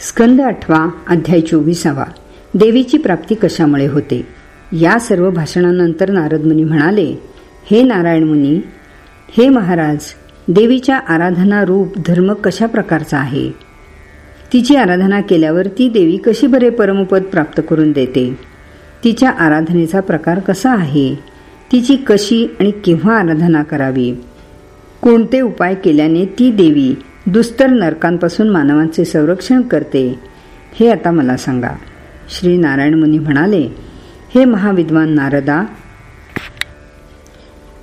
स्कंद आठवा अध्याय चोवीसावा. देवीची प्राप्ती कशामुळे होते? या सर्व भाषणानंतर नारदमुनी म्हणाले हे नारायण मुनी हे महाराज देवीच्या आराधना रूप धर्म कशा प्रकारचा आहे? तिची आराधना केल्यावर ती देवी कशी बरे परमपद प्राप्त करून देते? तिच्या आराधनेचा प्रकार कसा आहे? तिची कशी आणि केव्हा आराधना करावी? कोणते उपाय केल्याने ती देवी दुस्तर नरकांपासून मानवांचे संरक्षण करते. हे आता मला सांगा. श्री नारायण मुनी म्हणाले हे महाविद्वान नारदा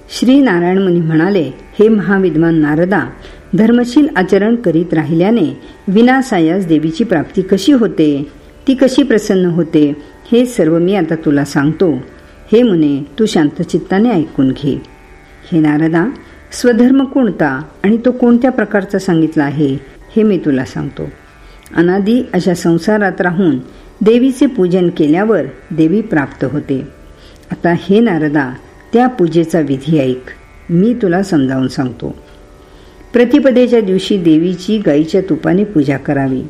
श्री नारायण मुनी म्हणाले हे महाविद्वान नारदा धर्मशील आचरण करीत राहिल्याने विनासायास देवीची प्राप्ती कशी होते? ती कशी प्रसन्न होते? हे सर्व मी आता तुला सांगतो. हे मुने तू शांतचित्ताने ऐकून घे. हे नारदा स्वधर्म कोणता आणि तो कोणत्या प्रकारचा सांगितला आहे हे मी तुला सांगतो. अनादी अशा संसारात राहून देवीचे पूजन केल्यावर देवी प्राप्त होते. आता हे नारदा त्या पूजेचा विधी ऐक मी तुला समजावून सांगतो. प्रतिपदेच्या दिवशी देवीची गाईच्या तुपाने पूजा करावी.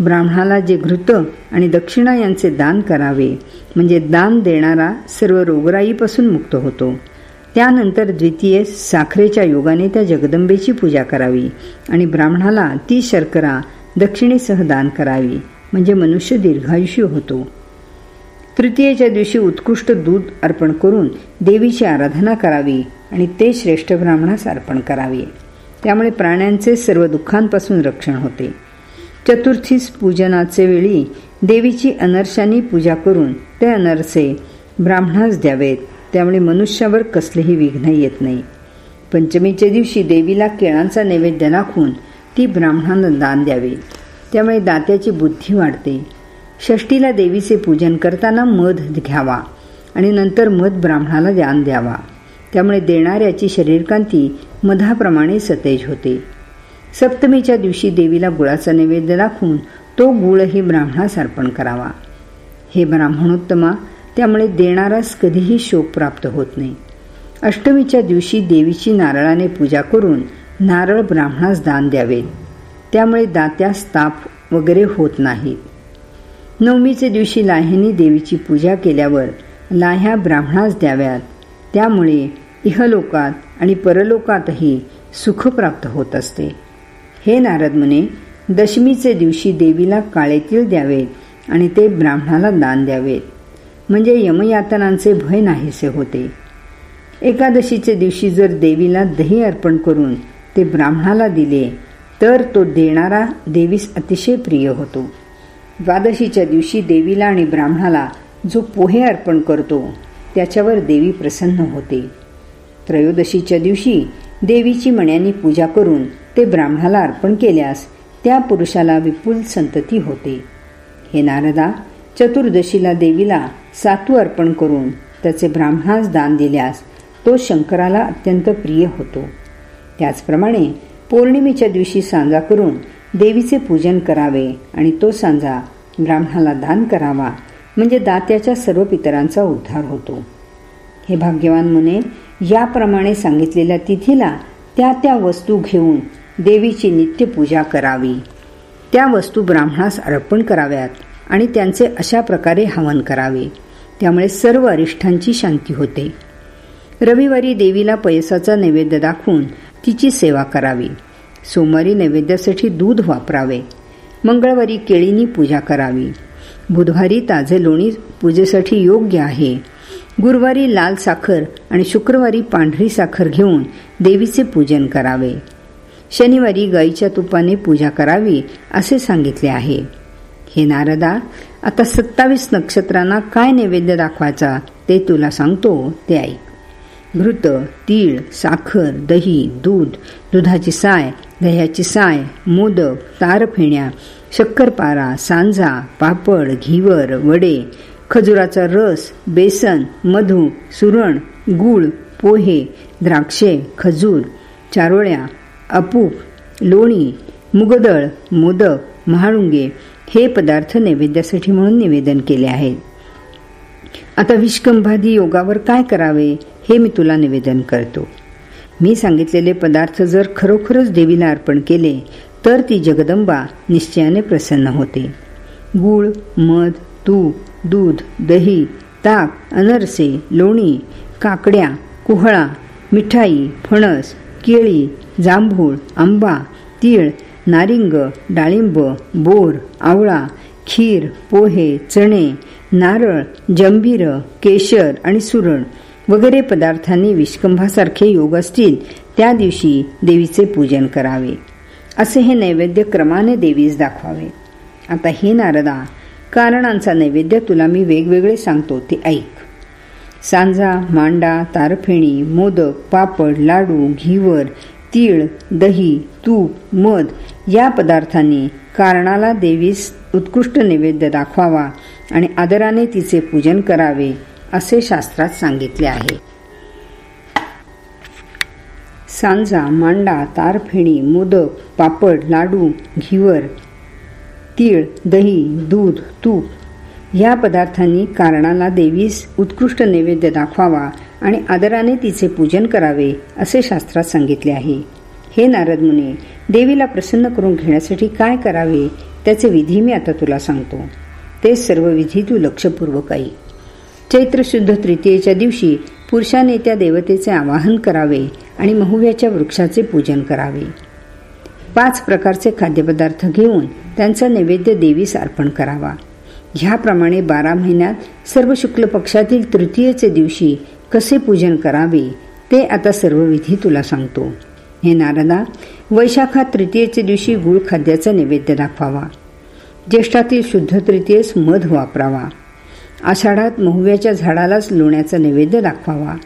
ब्राह्मणाला जे घृत आणि दक्षिणा यांचे दान करावे म्हणजे दान देणारा सर्व रोगराईपासून मुक्त होतो. त्यानंतर द्वितीय साखरेच्या योगाने त्या जगदंबेची पूजा करावी आणि ब्राह्मणाला ती शर्करा दक्षिणेसह दान करावी म्हणजे मनुष्य दीर्घायुष्य होतो. तृतीयेच्या दिवशी उत्कृष्ट दूध अर्पण करून देवीची आराधना करावी आणि ते श्रेष्ठ ब्राह्मणास अर्पण करावे. त्यामुळे प्राण्यांचे सर्व दुःखांपासून रक्षण होते. चतुर्थीस पूजनाचे वेळी देवीची अनर्शानी पूजा करून ते अनर्से ब्राह्मणास द्यावेत. त्यामुळे मनुष्यावर कसलेही विघ्न येत नाही. पंचमीच्या दिवशी देवीला केळांचा नैवेद्य दाखवून ती ब्राह्मणांना दान द्यावे. त्यामुळे दात्याची बुद्धी वाढते. षष्टीला देवीचे पूजन करताना मध घ्यावा आणि नंतर मध ब्राह्मणाला दान द्यावा. त्यामुळे देणाऱ्याची शरीरकांती मधाप्रमाणे सतेज होते. सप्तमीच्या दिवशी देवीला गुळाचा नैवेद्य दाखवून तो गुळही ब्राह्मणास अर्पण करावा. हे ब्राह्मणोत्तमा त्यामुळे देणारास कधीही शोक प्राप्त होत नाही. अष्टमीच्या दिवशी देवीची नारळाने पूजा करून नारळ ब्राह्मणास दान द्यावेत त्यामुळे दात्यास ताप वगैरे होत नाहीत नवमीचे दिवशी लाह्यानी देवीची पूजा केल्यावर लाह्या ब्राह्मणास द्याव्यात. त्यामुळे इहलोकात आणि परलोकातही सुख प्राप्त होत असते. हे नारद मुने दशमीचे दिवशी देवीला काळेतील द्यावेत आणि ते ब्राह्मणाला दान द्यावेत म्हणजे यमयातनांचे भय नाहीसे होते. एकादशीचे दिवशी जर देवीला दही अर्पण करून ते ब्राह्मणाला दिले तर तो देणारा देवीस अतिशय प्रिय होतो. द्वादशीच्या दिवशी देवीला आणि ब्राह्मणाला जो पोहे अर्पण करतो त्याच्यावर देवी प्रसन्न होते. त्रयोदशीच्या दिवशी देवीची मण्यांनी पूजा करून ते ब्राह्मणाला अर्पण केल्यास त्या पुरुषाला विपुल संतती होते. हे नारदा चतुर्दशीला देवीला सातू अर्पण करून त्याचे ब्राह्मणास दान दिल्यास तो शंकराला अत्यंत प्रिय होतो. त्याचप्रमाणे पौर्णिमेच्या दिवशी सांजा करून देवीचे पूजन करावे आणि तो सांजा ब्राह्मणाला दान करावा म्हणजे दात्याच्या सर्व पितरांचा उद्धार होतो. हे भाग्यवान मुने याप्रमाणे सांगितलेल्या तिथीला त्या त्या वस्तू घेऊन देवीची नित्य पूजा करावी. त्या वस्तू ब्राह्मणास अर्पण कराव्यात. आणि त्यांचे अशा प्रकारे हवन करावे. त्यामुळे सर्व अरिष्ठांची शांती होते. रविवारी देवीला पैसाचा नैवेद्य दाखवून तिची सेवा करावी. सोमवारी नैवेद्यासाठी दूध वापरावे. मंगळवारी केळीनी पूजा करावी. बुधवारी ताजे लोणी पूजेसाठी योग्य आहे. गुरुवारी लाल साखर आणि शुक्रवारी पांढरी साखर घेऊन देवीचे पूजन करावे. शनिवारी गाईच्या तुपाने पूजा करावी असे सांगितले आहे. हे नारदा आता सत्तावीस नक्षत्रांना काय नैवेद्य दाखवायचा ते तुला सांगतो ते ऐक. घृत तीळ साखर दही दूध दुधाची साय दह्याची साय मोदक तारफेण्या शक्करपारा सांजा पापड घिवर वडे खजुराचा रस बेसन मधू सुरण गूळ पोहे द्राक्षे खजूर चारोळ्या अपूप लोणी मुगदळ मोदक महाळुंगे हे पदार्थ नैवेद्यासाठी म्हणून निवेदन केले आहेत आता विष्कंभादी योगावर काय करावे हे मी तुला निवेदन करतो. मी सांगितलेले पदार्थ जर खरोखरच देवीला अर्पण केले तर ती जगदंबा निश्चयाने प्रसन्न होते. गूळ मध तूप दूध दही ताक अनरसे लोणी काकड्या कुहळा मिठाई फणस केळी जांभूळ आंबा तीळ नारिंग डाळिंब बोर आवळा खीर पोहे चणे नारळ जंभीर केशर आणि सुरण वगैरे पदार्थांनी विष्कंभासारखे योग असतील त्या दिवशी देवीचे पूजन करावे. असे हे नैवेद्य क्रमाने देवीस दाखवावे. आता हे नारदा कारणांचा नैवेद्य तुला मी वेगवेगळे सांगतो ते ऐक. सांजा मांडा तारफेणी मोदक पापड लाडू घीवर तीळ दही तूप मध या पदार्थांनी कारणाला देवीस उत्कृष्ट नैवेद्य दाखवावा आणि आदराने तिचे पूजन करावे असे शास्त्रात सांगितले आहे. सांजा मांडा तारफेणी मोदक पापड लाडू घिवर तीळ दही दूध तूप या पदार्थांनी कारणाला देवीस उत्कृष्ट नैवेद्य दाखवावा आणि आदराने तिचे पूजन करावे असे शास्त्रात सांगितले आहे. हे नारद मुनी देवीला प्रसन्न करून घेण्यासाठी काय करावे त्याचे विधी मी आता तुला सांगतो. ते सर्व विधी तू लक्षपूर्वक आई चैत्र शुद्ध तृतीयेच्या दिवशी पुरुषाने त्या देवतेचे आवाहन करावे आणि महुव्याच्या वृक्षाचे पूजन करावे. पाच प्रकारचे खाद्यपदार्थ घेऊन त्यांचा नैवेद्य देवीस अर्पण करावा. ह्याप्रमाणे बारा महिन्यात सर्व शुक्ल पक्षातील तृतीयेचे दिवशी कसे पूजन करावे ते आता सर्व विधी तुला सांगतो. हे नारदा वैशाखात तृतीयेच्या दिवशी गुळ खाद्याचा नैवेद्य दाखवावा. ज्येष्ठातील शुद्ध तृतीयेस मध वापरावा. आषाढात महुव्याच्या झाडालाच लोण्याचा नैवेद्य दाखवावा.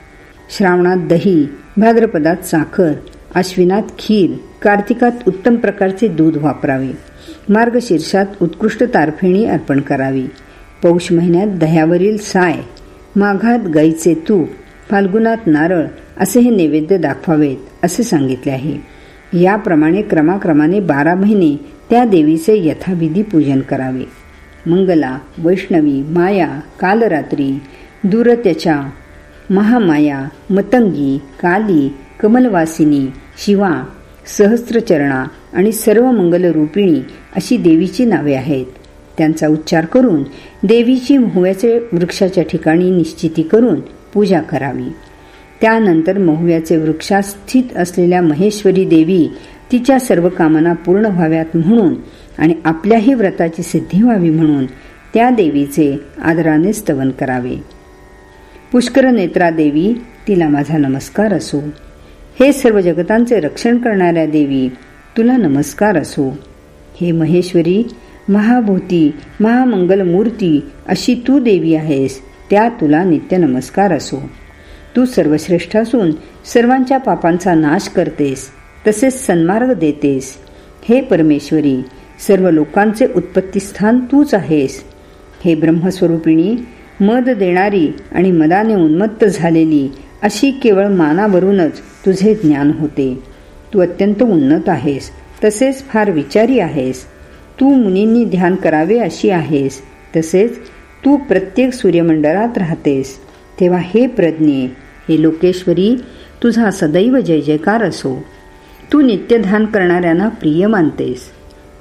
श्रावणात दही भाद्रपदात साखर अश्विनात खीर कार्तिकात उत्तम प्रकारचे दूध वापरावे. मार्गशीर्षात उत्कृष्ट तारफेणी अर्पण करावी. पौष महिन्यात दह्यावरील साय माघात गाईचे तूप फाल्गुनात नारळ असे हे नैवेद्य दाखवावेत असे सांगितले आहे. याप्रमाणे क्रमाक्रमाने बारा महिने त्या देवीचे यथाविधी पूजन करावे. मंगला वैष्णवी माया कालरात्री दूरत्यचा महामाया मतंगी काली कमलवासिनी शिवा सहस्त्रचरणा आणि सर्व मंगलरूपिणी अशी देवीची नावे आहेत. त्यांचा उच्चार करून देवीची महुव्याचे वृक्षाच्या ठिकाणी निश्चिती करून पूजा करावी. त्यानंतर महुव्याचे वृक्षात स्थित असलेल्या महेश्वरी देवी तिच्या सर्व कामना पूर्ण व्हाव्यात म्हणून आणि आपल्याही व्रताची सिद्धी व्हावी म्हणून त्या देवीचे आदराने स्तवन करावे. पुष्कर नेत्रा देवी तिला माझा नमस्कार असो. हे सर्व जगतांचे रक्षण करणाऱ्या देवी तुला नमस्कार असो. हे महेश्वरी महाभूती महामंगल मूर्ती अशी तू देवी आहेस त्या तुला नित्य नमस्कार असो. तू सर्वश्रेष्ठ असून सर्वांच्या पापांचा नाश करतेस तसेच सन्मार्ग देतेस. हे परमेश्वरी सर्व लोकांचे उत्पत्तीस्थान तूच आहेस. हे ब्रह्मस्वरूपिणी मद देणारी आणि मदाने उन्मत्त झालेली अशी केवळ मानावरूनच तुझे ज्ञान होते. तू अत्यंत उन्नत आहेस तसेच फार विचारी आहेस. तू मुनींनी ध्यान करावे अशी आहेस. तसेच तू प्रत्येक सूर्यमंडळात राहतेस. तेव्हा हे प्रज्ञे हे लोकेश्वरी तुझा सदैव जय जयकार असो. तू नित्यध्यान करणाऱ्यांना प्रिय मानतेस.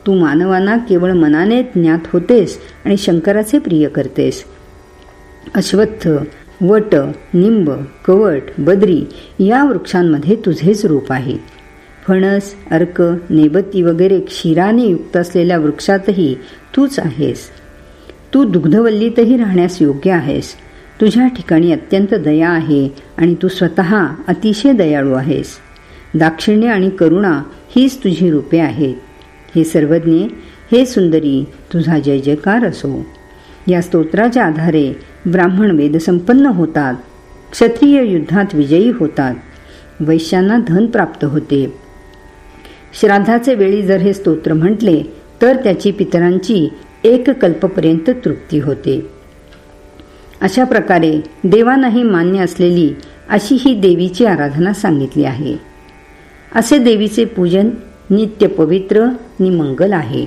तू मानवांना केवळ मनाने ज्ञात होतेस आणि शंकराचे प्रिय करतेस. अश्वत्थ वट निंब कवट बद्री या वृक्षांमध्ये तुझेच रूप आहे. फणस अर्क नेबत्ती वगैरे क्षीराने युक्त असलेल्या वृक्षातही तूच आहेस. तू दुग्धवल्लीतही राहण्यास योग्य आहेस. तुझ्या ठिकाणी अत्यंत दया आहे आणि तू स्वतः अतिशय दयाळू आहेस. दाक्षिण्य आणि करुणा हीच तुझी रूपे आहेत. हे सर्वज्ञ हे सुंदरी तुझा जय जयकार असो. या स्तोत्राच्या आधारे ब्राह्मण वेदसंपन्न होतात क्षत्रिय युद्धात विजयी होतात वैश्यांना धन प्राप्त होते. श्राद्धाचे वेळी जर हे स्तोत्र म्हटले तर त्याची पितरांची एक कल्पपर्यंत तृप्ती होते. अशा प्रकारे देवांनाही मान्य असलेली अशी ही देवीची आराधना सांगितली आहे. असे देवीचे पूजन नित्य पवित्र निमंगल आहे.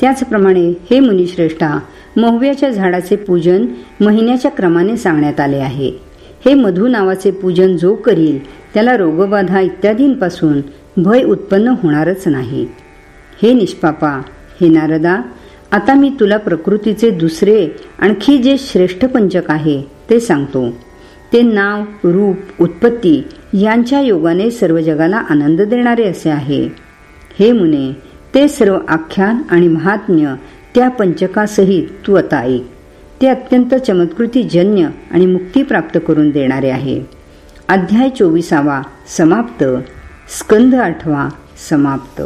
त्याचप्रमाणे हे मुनिश्रेष्ठा महुव्याच्या झाडाचे पूजन महिन्याच्या क्रमाने सांगण्यात आले आहे. हे मधु नावाचे पूजन जो करील त्याला रोगबाधा इत्यादींपासून भय उत्पन्न होणारच नाही. हे निष्पापा हे नारदा आता मी तुला प्रकृतीचे दुसरे आणखी जे श्रेष्ठ पंचक आहे ते सांगतो. ते नाव रूप उत्पत्ती यांच्या योगाने सर्व जगाला आनंद देणारे असे आहे. हे मुने ते सर्व आख्यान आणि महात्म्य त्या पंचकासहित तू आता ऐक. ते अत्यंत चमत्कृतीजन्य आणि मुक्ती प्राप्त करून देणारे आहे. अध्याय चोवीसावा समाप्त. स्कंद आठवा समाप्त.